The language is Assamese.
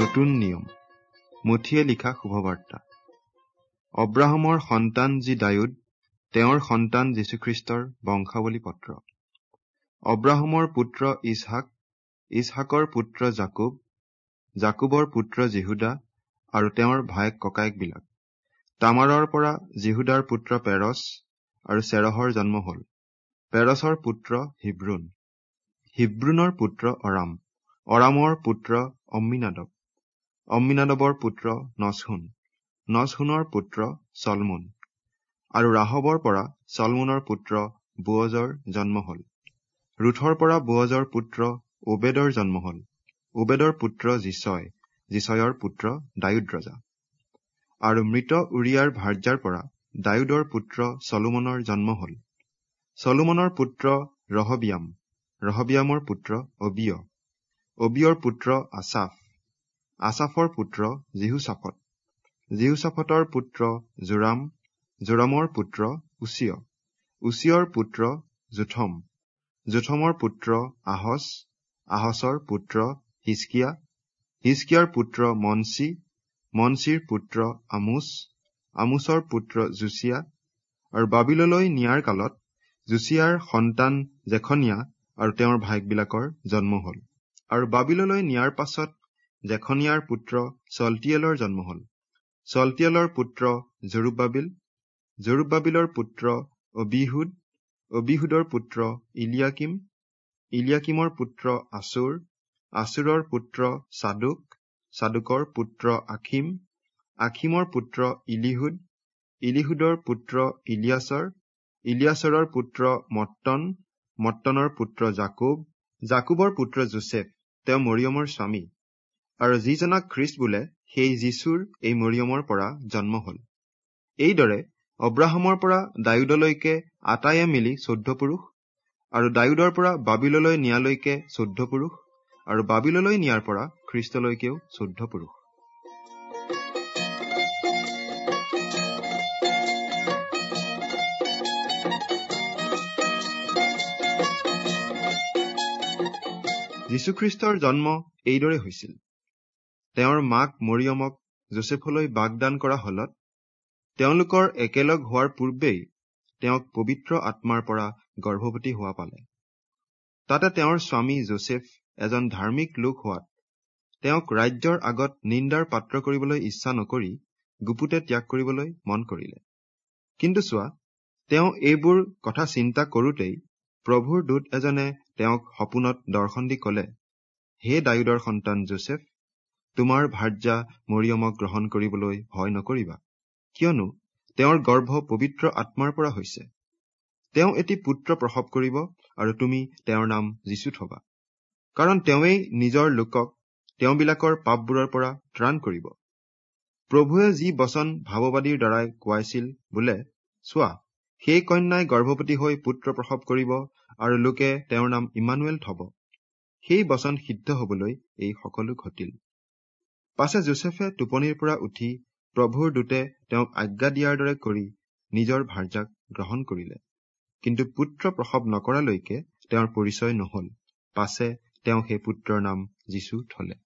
নতুন নিয়ম। মুঠিয়ে লিখা শুভবাৰ্তা। অব্ৰাহমৰ সন্তান যি ডায়ুদ তেওঁৰ সন্তান যীশুখ্ৰীষ্টৰ বংশাৱলী পত্ৰ। অব্ৰাহমৰ পুত্ৰ ইছহাক ইছহাকৰ পুত্ৰ জাকুব জাকুবৰ পুত্ৰ জিহুদা আৰু তেওঁৰ ভায়েক ককায়েকবিলাক। তামাৰৰ পৰা জিহুদাৰ পুত্ৰ পেৰছ আৰু চেৰহৰ জন্ম হল। পেৰছৰ পুত্ৰ হিব্ৰুন হিব্ৰুনৰ পুত্ৰ অৰাম। অৰামৰ পুত্ৰ অম্মিনাদব। অম্মিনাদবৰ পুত্ৰ নচহুন নচহুনৰ পুত্ৰ চলমুন আৰু ৰাহবৰ পৰা চলমুনৰ পুত্ৰ বুৱজৰ জন্ম হল। ৰুথৰ পৰা বুৱজৰ পুত্ৰ ওবেদৰ জন্ম হল। ওবেদৰ পুত্ৰ জিচয় জিচয়ৰ পুত্ৰ ডায়ুদ ৰজা আৰু মৃত উৰিয়াৰ ভাৰ্যাৰ পৰা ডায়ুদৰ পুত্ৰ চলোমনৰ জন্ম হল। চলোমনৰ পুত্ৰ ৰহবিয়াম ৰহবিয়ামৰ পুত্ৰ অবিয়। অবিয়ৰ পুত্ৰ আছাফ আছাফৰ পুত্ৰ জিহুচাফত জিহুচাফতৰ পুত্ৰ জোৰাম জোৰামৰ পুত্ৰ উচিয় উচিয়ৰ পুত্ৰ জোথম। জোথমৰ পুত্ৰ আহচ আহচৰ পুত্ৰ হিচকিয়া হিচকিয়াৰ পুত্ৰ মনচি মনচিৰ পুত্ৰ আমোচ আমোচৰ পুত্ৰ জুচিয়া আৰু বাবিললৈ নিয়াৰ কালত জুচিয়াৰ সন্তান জেখনীয়া আৰু তেওঁৰ ভায়েকবিলাকৰ জন্ম হল। আৰু বাবিললৈ নিয়াৰ পাছত জেখনীয়াৰ পুত্ৰ চলটিয়েলৰ জন্ম হল। চলটিয়েলৰ পুত্ৰ জৰুবাবিল জৰুবাবিলৰ পুত্ৰ অবিহুদ অবিহুদৰ পুত্ৰ ইলিয়াকিম ইলিয়াকিমৰ পুত্ৰ আচুৰ আচুৰৰ পুত্ৰ চাদুক চাদুকৰ পুত্ৰ আখিম আখিমৰ পুত্ৰ ইলিহুদ ইলিহুদৰ পুত্ৰ ইলিয়াছৰ ইলিয়াছৰৰ পুত্ৰ মট্টন মট্টনৰ পুত্ৰ জাকুব জাকুবৰ পুত্ৰ জোচেফ তেওঁ মৰিয়মৰ স্বামী। আৰু যিজনাক খ্ৰীষ্ট বোলে সেই যীশুৰ এই মৰিয়মৰ পৰা জন্ম হল। এইদৰে অব্ৰাহামৰ পৰা ডায়ুদলৈকে আটাইয়ে মিলি চৈধ্য পুৰুষ আৰু ডায়ুদৰ পৰা বাবিললৈ নিয়ালৈকে চৈধ্য পুৰুষ আৰু বাবিললৈ নিয়াৰ পৰা খ্ৰীষ্টলৈকেও চৈধ্য পুৰুষ। যীশুখ্ৰীষ্টৰ জন্ম এইদৰে হৈছিল। তেওঁৰ মাক মৰিয়মক জোচেফলৈ বাগদান কৰা হলত তেওঁলোকৰ একেলগ হোৱাৰ পূৰ্বেই তেওঁক পবিত্ৰ আত্মাৰ পৰা গৰ্ভৱতী হোৱা পালে। তাতে তেওঁৰ স্বামী জোচেফ এজন ধাৰ্মিক লোক হোৱাত তেওঁক ৰাজ্যৰ আগত নিন্দাৰ পাত্ৰ কৰিবলৈ ইচ্ছা নকৰি গুপুতে ত্যাগ কৰিবলৈ মন কৰিলে। কিন্তু চোৱা তেওঁ এইবোৰ কথা চিন্তা কৰোতেই প্ৰভুৰ দূত এজনে তেওঁক সপোনত দৰ্শন দি কলে হে ডায়ুদৰ সন্তান জোচেফ তোমাৰ ভাৰ্যা মৰিয়মক গ্ৰহণ কৰিবলৈ ভয় নকৰিবা। কিয়নো তেওঁৰ গৰ্ভ পবিত্ৰ আত্মাৰ পৰা হৈছে। তেওঁ এটি পুত্ৰ প্ৰসৱ কৰিব আৰু তুমি তেওঁৰ নাম যীচু থবা কাৰণ তেওঁৱেই নিজৰ লোকক তেওঁবিলাকৰ পাপবোৰৰ পৰা ত্ৰাণ কৰিব। প্ৰভুৱে যি বচন ভাৱবাদীৰ দ্বাৰাই কোৱাইছিল বোলে চোৱা সেই কন্যাই গৰ্ভৱতী হৈ পুত্ৰ প্ৰসৱ কৰিব আৰু লোকে তেওঁৰ নাম ইমানুৱেল থব। সেই বচন সিদ্ধ হবলৈ এই সকলো ঘটিল। পাছে জোচেফে টোপনিৰ পৰা উঠি প্ৰভুৰ দূতে তেওঁক আজ্ঞা দিয়াৰ দৰে কৰি নিজৰ ভাৰ্যাক গ্ৰহণ কৰিলে। কিন্তু পুত্ৰ প্ৰসৱ নকৰালৈকে তেওঁৰ পৰিচয় নহল। পাছে তেওঁ সেই পুত্ৰৰ নাম যীচু থলে।